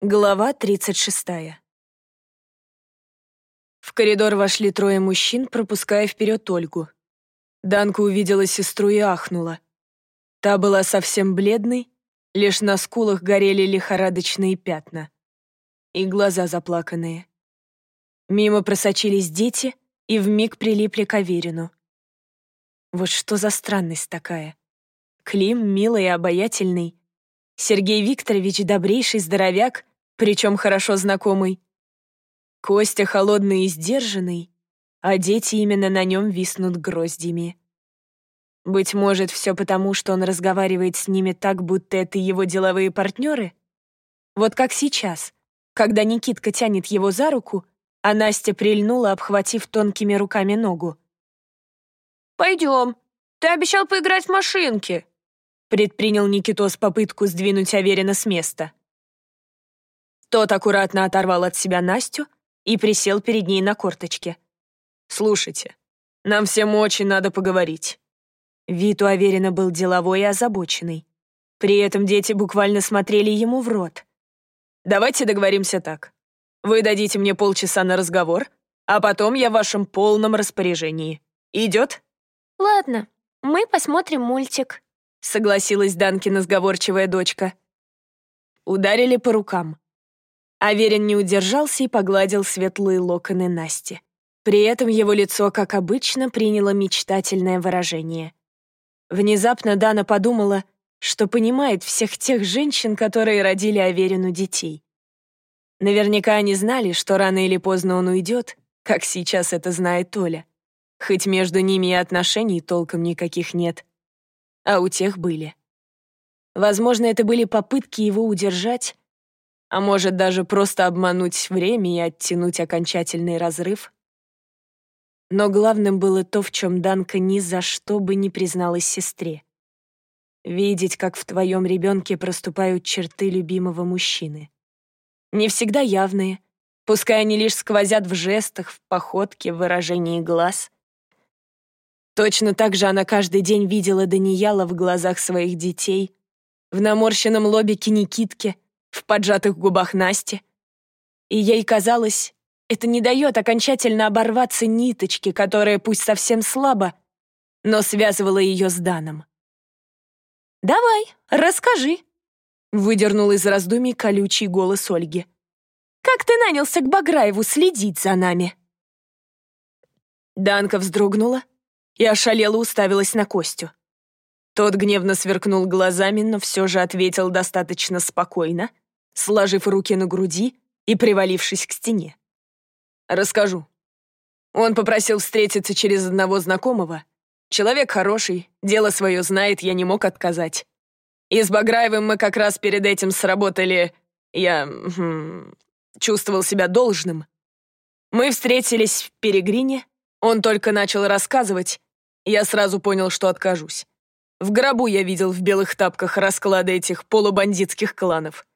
Глава 36. В коридор вошли трое мужчин, пропуская вперед Ольгу. Данка увидела сестру и ахнула. Та была совсем бледной, лишь на скулах горели лихорадочные пятна. И глаза заплаканные. Мимо просочились дети и вмиг прилипли к Аверину. Вот что за странность такая. Клим, милый и обаятельный. Сергей Викторович — добрейший здоровяк, причем хорошо знакомый. Костя холодный и сдержанный, а дети именно на нем виснут гроздьями. Быть может, все потому, что он разговаривает с ними так, будто это его деловые партнеры? Вот как сейчас, когда Никитка тянет его за руку, а Настя прильнула, обхватив тонкими руками ногу. «Пойдем, ты обещал поиграть в машинки», предпринял Никитос попытку сдвинуть Аверина с места. Тот аккуратно оторвал от себя Настю и присел перед ней на корточке. «Слушайте, нам всем очень надо поговорить». Вид у Аверина был деловой и озабоченный. При этом дети буквально смотрели ему в рот. «Давайте договоримся так. Вы дадите мне полчаса на разговор, а потом я в вашем полном распоряжении. Идет?» «Ладно, мы посмотрим мультик», — согласилась Данкина сговорчивая дочка. Ударили по рукам. Аверин не удержался и погладил светлые локоны Насти. При этом его лицо, как обычно, приняло мечтательное выражение. Внезапно Дана подумала, что понимает всех тех женщин, которые родили Аверину детей. Наверняка они знали, что рано или поздно он уйдет, как сейчас это знает Толя. Хоть между ними и отношений толком никаких нет. А у тех были. Возможно, это были попытки его удержать, а может даже просто обмануть время и оттянуть окончательный разрыв. Но главным было то, в чем Данка ни за что бы не призналась сестре. Видеть, как в твоем ребенке проступают черты любимого мужчины. Не всегда явные, пускай они лишь сквозят в жестах, в походке, в выражении глаз. Точно так же она каждый день видела Данияла в глазах своих детей, в наморщенном лобике Никитки — в поджатых губах Насти. И ей казалось, это не дает окончательно оборваться ниточки, которая пусть совсем слабо, но связывала ее с Даном. «Давай, расскажи», — выдернул из раздумий колючий голос Ольги. «Как ты нанялся к Баграеву следить за нами?» Данка вздрогнула и ошалела уставилась на Костю. Тот гневно сверкнул глазами, но все же ответил достаточно спокойно, сложив руки на груди и привалившись к стене. «Расскажу. Он попросил встретиться через одного знакомого. Человек хороший, дело свое знает, я не мог отказать. И с Баграевым мы как раз перед этим сработали... Я... Хм, чувствовал себя должным. Мы встретились в Перегрине, он только начал рассказывать, я сразу понял, что откажусь. В гробу я видел в белых тапках расклады этих полубандитских кланов.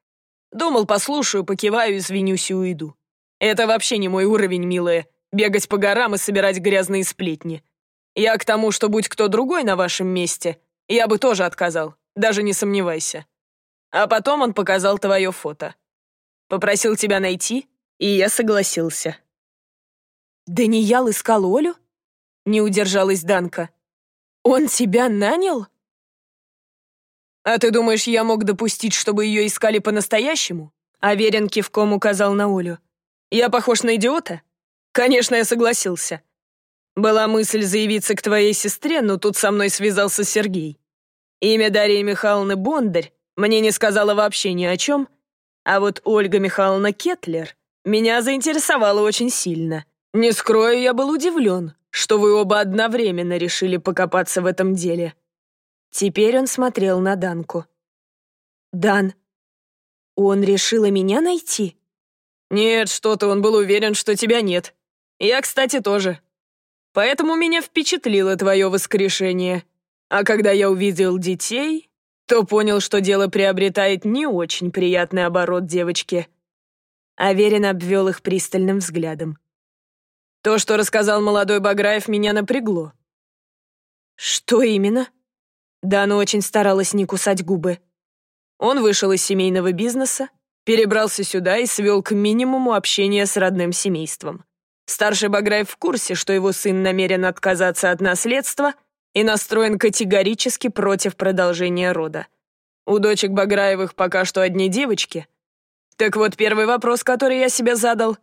Думал, послушаю, покиваю, извинюсь и уйду. Это вообще не мой уровень, милая, бегать по горам и собирать грязные сплетни. Я к тому, что будь кто другой на вашем месте, я бы тоже отказал, даже не сомневайся. А потом он показал твое фото. Попросил тебя найти, и я согласился. «Даниял искал Олю?» — не удержалась Данка. «Он тебя нанял?» «А ты думаешь, я мог допустить, чтобы ее искали по-настоящему?» Аверин кивком указал на Олю. «Я похож на идиота?» «Конечно, я согласился. Была мысль заявиться к твоей сестре, но тут со мной связался Сергей. Имя Дарьи Михайловны Бондарь мне не сказала вообще ни о чем, а вот Ольга Михайловна Кетлер меня заинтересовала очень сильно. Не скрою, я был удивлен, что вы оба одновременно решили покопаться в этом деле». Теперь он смотрел на Данку. «Дан, он решила меня найти?» «Нет, что ты, он был уверен, что тебя нет. Я, кстати, тоже. Поэтому меня впечатлило твое воскрешение. А когда я увидел детей, то понял, что дело приобретает не очень приятный оборот девочки». Аверин обвел их пристальным взглядом. «То, что рассказал молодой Баграев, меня напрягло». «Что именно?» Дана очень старалась не кусать губы. Он вышел из семейного бизнеса, Перебрался сюда и свел к минимуму общения с родным семейством. Старший Баграев в курсе, что его сын намерен отказаться от наследства и настроен категорически против продолжения рода. У дочек Баграевых пока что одни девочки. Так вот, первый вопрос, который я себе задал.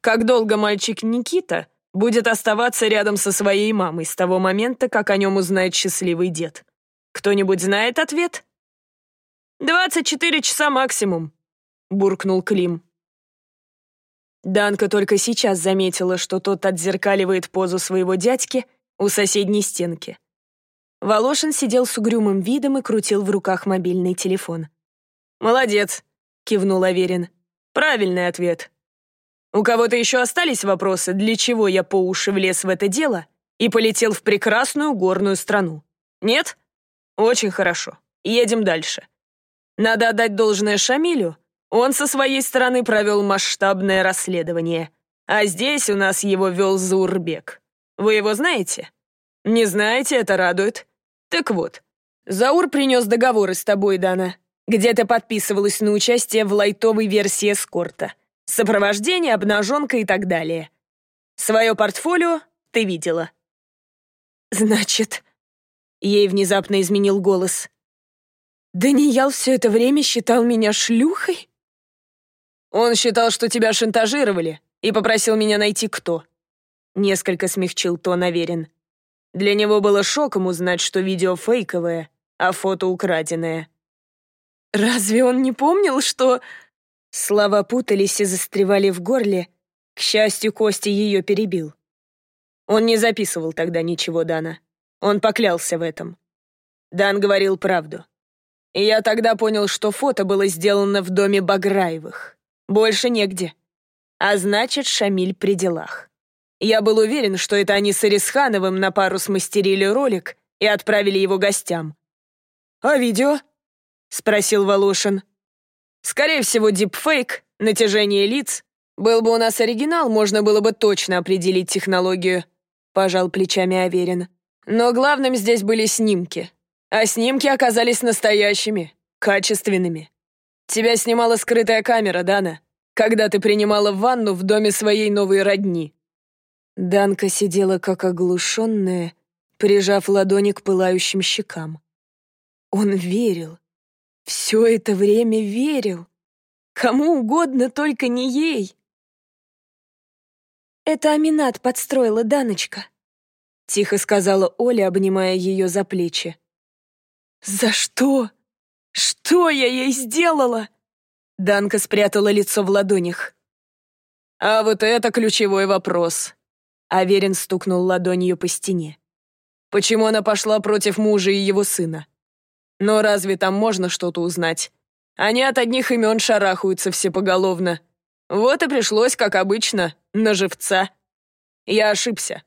Как долго мальчик Никита будет оставаться рядом со своей мамой с того момента, как о нем узнает счастливый дед? Кто-нибудь знает ответ? «Двадцать четыре часа максимум», — буркнул Клим. Данка только сейчас заметила, что тот отзеркаливает позу своего дядьки у соседней стенки. Волошин сидел с угрюмым видом и крутил в руках мобильный телефон. «Молодец», — кивнул Аверин. «Правильный ответ. У кого-то еще остались вопросы, для чего я по уши влез в это дело и полетел в прекрасную горную страну? Нет? Очень хорошо. Едем дальше. Надо отдать должное Шамилю. Он со своей стороны провел масштабное расследование. А здесь у нас его вел Заурбек. Вы его знаете? Не знаете, это радует. Так вот, Заур принес договоры с тобой, Дана, где ты подписывалась на участие в лайтовой версии эскорта. Сопровождение, обнаженка и так далее. Свое портфолио ты видела. Значит, ей внезапно изменил голос. Даниял все это время считал меня шлюхой? Он считал, что тебя шантажировали, и попросил меня найти кто. Несколько смягчил тон Аверин. Для него было шоком узнать, что видео фейковое, а фото украденное. Разве он не помнил, что... Слова путались и застревали в горле. К счастью, Костя ее перебил. Он не записывал тогда ничего Дана. Он поклялся в этом. Дан говорил правду. И я тогда понял, что фото было сделано в доме Баграевых. Больше негде. А значит, Шамиль при делах. Я был уверен, что это они с Ирисхановым на пару смастерили ролик и отправили его гостям. «А видео?» — спросил Волошин. «Скорее всего, дипфейк, натяжение лиц. Был бы у нас оригинал, можно было бы точно определить технологию», — пожал плечами Аверин. «Но главным здесь были снимки. А снимки оказались настоящими, качественными. Тебя снимала скрытая камера, Дана, когда ты принимала ванну в доме своей новой родни». Данка сидела как оглушенная, прижав ладони к пылающим щекам. Он верил. Все это время верил. Кому угодно, только не ей. «Это Аминат подстроила Даночка», — тихо сказала Оля, обнимая ее за плечи. «За что?» «Что я ей сделала?» Данка спрятала лицо в ладонях. «А вот это ключевой вопрос», — Аверин стукнул ладонью по стене. «Почему она пошла против мужа и его сына? Но разве там можно что-то узнать? Они от одних имен шарахаются все поголовно. Вот и пришлось, как обычно, на живца. Я ошибся.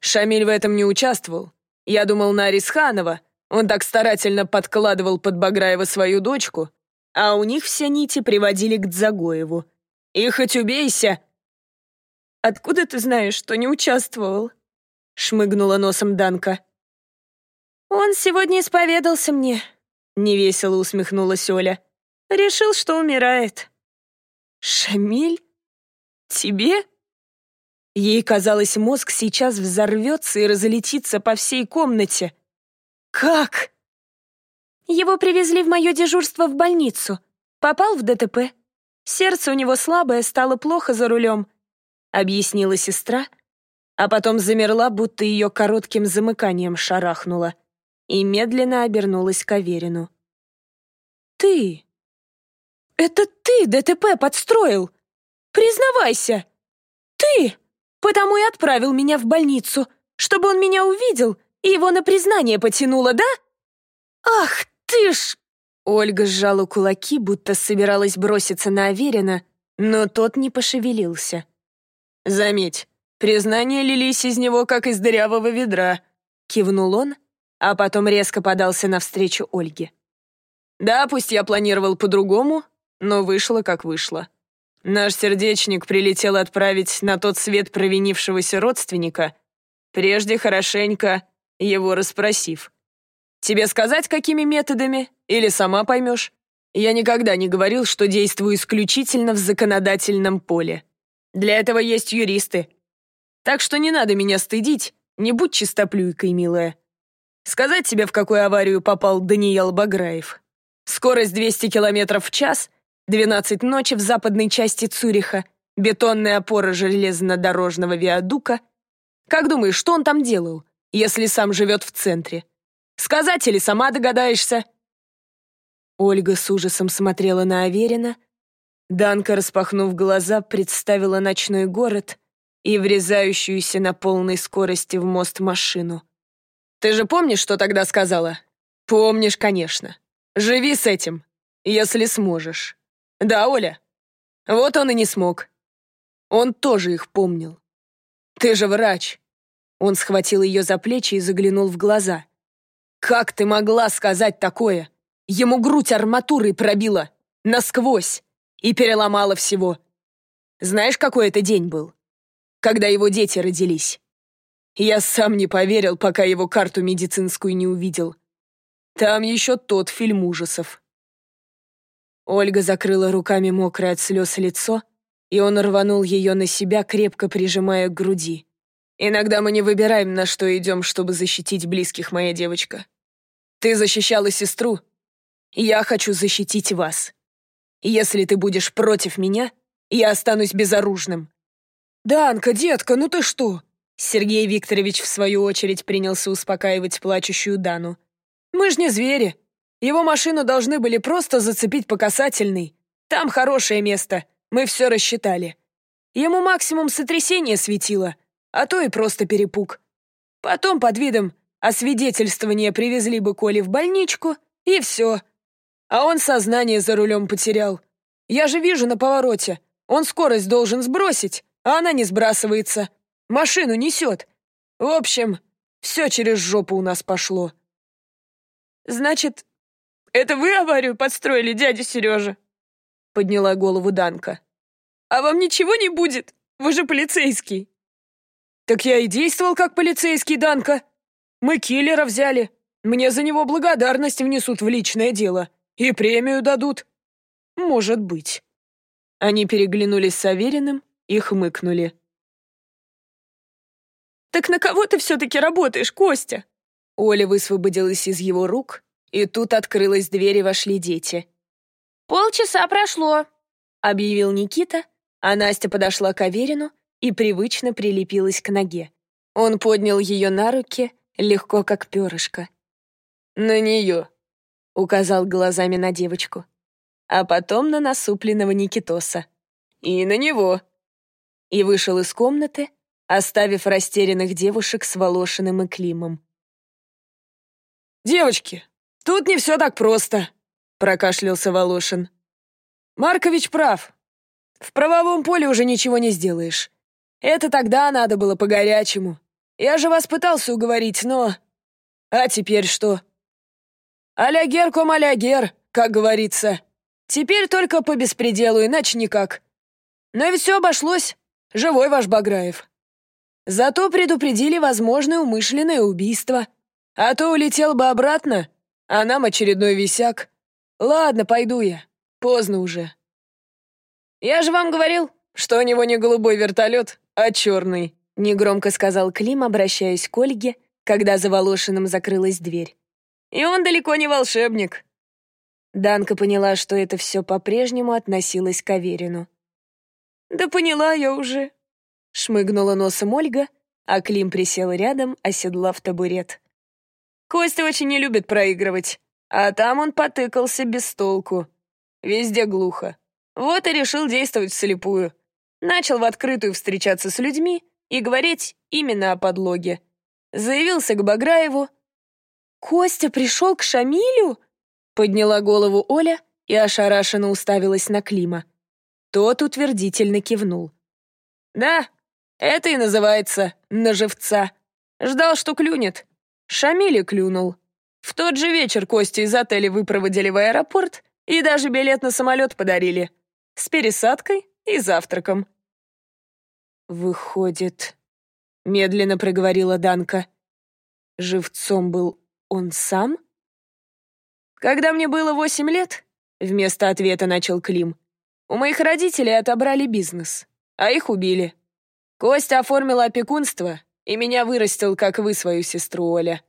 Шамиль в этом не участвовал. Я думал на Арисханова, он так старательно подкладывал под Баграева свою дочку, а у них все нити приводили к Дзагоеву. И хоть убейся... «Откуда ты знаешь, что не участвовал?» — шмыгнула носом Данка. «Он сегодня исповедался мне», — невесело усмехнулась Оля. «Решил, что умирает». «Шамиль? Тебе?» Ей казалось, мозг сейчас взорвется и разлетится по всей комнате. «Как?» «Его привезли в мое дежурство в больницу. Попал в ДТП. Сердце у него слабое, стало плохо за рулем», — объяснила сестра, а потом замерла, будто ее коротким замыканием шарахнула, и медленно обернулась к Аверину. «Ты? Это ты ДТП подстроил? Признавайся! Ты! Потому и отправил меня в больницу, чтобы он меня увидел и его на признание потянуло, да? Ах ты ж!» Ольга сжала кулаки, будто собиралась броситься на Аверина, но тот не пошевелился. «Заметь, признания лились из него, как из дырявого ведра», — кивнул он, а потом резко подался навстречу Ольге. «Да, пусть я планировал по-другому, но вышло, как вышло. Наш сердечник прилетел отправить на тот свет провинившегося родственника, прежде хорошенько его расспросив. «Тебе сказать, какими методами? Или сама поймешь? Я никогда не говорил, что действую исключительно в законодательном поле. Для этого есть юристы. Так что не надо меня стыдить, не будь чистоплюйкой, милая. Сказать тебе, в какую аварию попал Даниил Баграев. Скорость 200 километров в час, 12 ночи в западной части Цюриха, бетонная опора железнодорожного виадука. Как думаешь, что он там делал, если сам живет в центре? Сказать или сама догадаешься?» Ольга с ужасом смотрела на Аверина. Данка, распахнув глаза, представила ночной город и врезающуюся на полной скорости в мост машину. «Ты же помнишь, что тогда сказала?» «Помнишь, конечно. Живи с этим, если сможешь. Да, Оля? Вот он и не смог. Он тоже их помнил. Ты же врач». Он схватил ее за плечи и заглянул в глаза. «Как ты могла сказать такое? Ему грудь арматурой пробила. Насквозь. И переломала всего. Знаешь, какой это день был? Когда его дети родились. Я сам не поверил, пока его карту медицинскую не увидел. Там еще тот фильм ужасов. Ольга закрыла руками мокрое от слез лицо, и он рванул ее на себя, крепко прижимая к груди. «Иногда мы не выбираем, на что идем, чтобы защитить близких, моя девочка. Ты защищала сестру, я хочу защитить вас. Если ты будешь против меня, я останусь безоружным». «Данка, детка, ну ты что?» Сергей Викторович, в свою очередь, принялся успокаивать плачущую Дану. «Мы ж не звери. Его машину должны были просто зацепить по касательной. Там хорошее место, мы все рассчитали. Ему максимум сотрясение светило, а то и просто перепуг. Потом под видом освидетельствования привезли бы Коли в больничку, и все. А он сознание за рулем потерял. Я же вижу на повороте, он скорость должен сбросить, а она не сбрасывается. Машину несет. В общем, все через жопу у нас пошло. Значит, это вы аварию подстроили, дядя Сережа? Подняла голову Данка. А вам ничего не будет? Вы же полицейский. Так я и действовал как полицейский, Данка. Мы киллера взяли. Мне за него благодарность внесут в личное дело. И премию дадут. Может быть. Они переглянулись с Авериным и хмыкнули. «Так на кого ты все-таки работаешь, Костя?» Оля высвободилась из его рук, и тут открылась дверь и вошли дети. «Полчаса прошло», — объявил Никита, а Настя подошла к Аверину и привычно прилепилась к ноге. Он поднял ее на руки, легко как перышко. «На нее», — указал глазами на девочку, а потом на насупленного Никитоса. «И на него». И вышел из комнаты, оставив растерянных девушек с Волошиным и Климом. «Девочки, тут не все так просто», — прокашлялся Волошин. «Маркович прав. В правовом поле уже ничего не сделаешь. Это тогда надо было по-горячему. Я же вас пытался уговорить, но... А теперь что? Алягер ком алягер, как говорится. Теперь только по беспределу, иначе никак. Но ведь все обошлось. Живой ваш Баграев. Зато предупредили возможное умышленное убийство. А то улетел бы обратно, а нам очередной висяк. Ладно, пойду я. Поздно уже. Я же вам говорил, что у него не голубой вертолет, а черный. Негромко сказал Клим, обращаясь к Ольге, когда за Волошиным закрылась дверь. И он далеко не волшебник. Данка поняла, что это все по-прежнему относилось к Аверину. «Да поняла я уже», Шмыгнула носом Ольга, а Клим присел рядом, оседлав табурет. Костя очень не любит проигрывать, а там он потыкался без толку. Везде глухо. Вот и решил действовать вслепую. Начал в открытую встречаться с людьми и говорить именно о подлоге. Заявился к Баграеву. «Костя пришел к Шамилю?» Подняла голову Оля и ошарашенно уставилась на Клима. Тот утвердительно кивнул. «Да, это и называется «на живца». Ждал, что клюнет. Шамили клюнул. В тот же вечер Костю из отеля выпроводили в аэропорт и даже билет на самолет подарили. С пересадкой и завтраком. «Выходит...» — медленно проговорила Данка. «Живцом был он сам?» Когда мне было восемь лет, вместо ответа начал Клим. У моих родителей отобрали бизнес, а их убили. Костя оформила опекунство и меня вырастил, как вы, свою сестру Оля.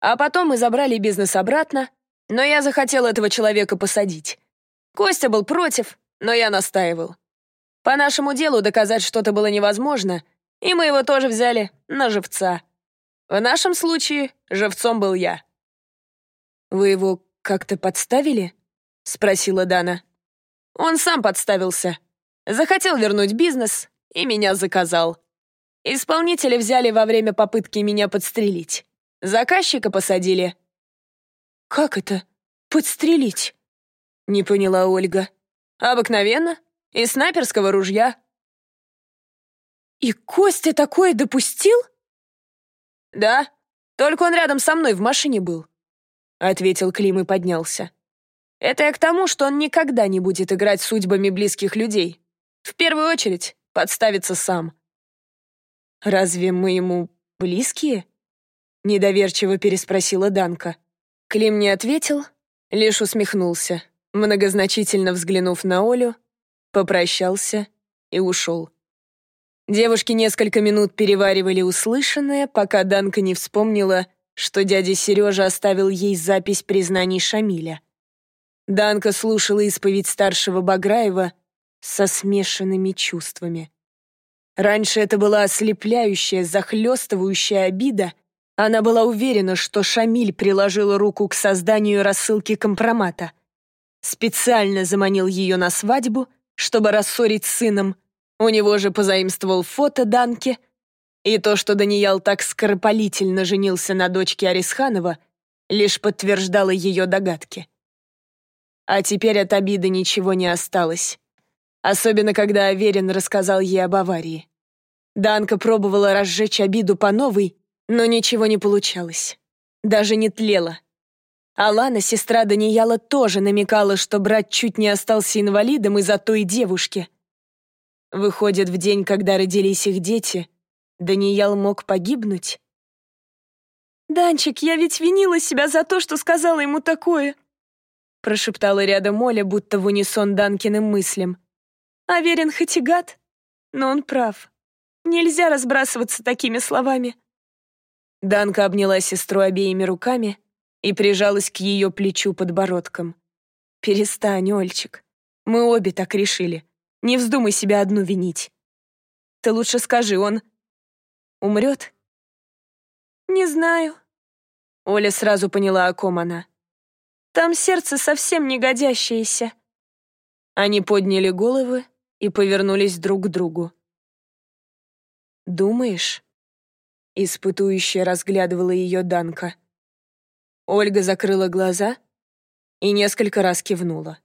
А потом мы забрали бизнес обратно, но я захотел этого человека посадить. Костя был против, но я настаивал. По нашему делу доказать что-то было невозможно, и мы его тоже взяли на живца. В нашем случае живцом был я. «Вы его как-то подставили?» — спросила Дана. «Он сам подставился. Захотел вернуть бизнес и меня заказал. Исполнителя взяли во время попытки меня подстрелить. Заказчика посадили». «Как это? Подстрелить?» — не поняла Ольга. «Обыкновенно. Из снайперского ружья». «И Костя такое допустил?» «Да, только он рядом со мной в машине был», — ответил Клим и поднялся. «Это я к тому, что он никогда не будет играть судьбами близких людей. В первую очередь подставится сам». «Разве мы ему близкие?» — недоверчиво переспросила Данка. Клим не ответил, лишь усмехнулся, многозначительно взглянув на Олю, попрощался и ушел. Девушки несколько минут переваривали услышанное, пока Данка не вспомнила, что дядя Сережа оставил ей запись признаний Шамиля. Данка слушала исповедь старшего Баграева со смешанными чувствами. Раньше это была ослепляющая, захлестывающая обида. Она была уверена, что Шамиль приложил руку к созданию рассылки компромата. Специально заманил ее на свадьбу, чтобы рассорить с сыном, у него же позаимствовал фото Данки, и то, что Даниял так скоропалительно женился на дочке Арисханова, лишь подтверждало ее догадки. А теперь от обиды ничего не осталось. Особенно, когда Аверин рассказал ей об аварии. Данка пробовала разжечь обиду по новой, но ничего не получалось. Даже не тлела. Алана, сестра Данияла, тоже намекала, что брат чуть не остался инвалидом из-за той девушки — Выходит, в день, когда родились их дети, Даниял мог погибнуть? «Данчик, я ведь винила себя за то, что сказала ему такое», прошептала рядом Оля, будто в унисон Данкиным мыслям. «Аверин хоть и гад, но он прав. Нельзя разбрасываться такими словами». Данка обняла сестру обеими руками и прижалась к ее плечу подбородком. «Перестань, Ольчик. Мы обе так решили. Не вздумай себя одну винить. Ты лучше скажи, он умрет? Не знаю. Оля сразу поняла, о ком она. Там сердце совсем не годящееся. Они подняли головы и повернулись друг к другу. «Думаешь?» — испытующе разглядывала ее Данка. Ольга закрыла глаза и несколько раз кивнула.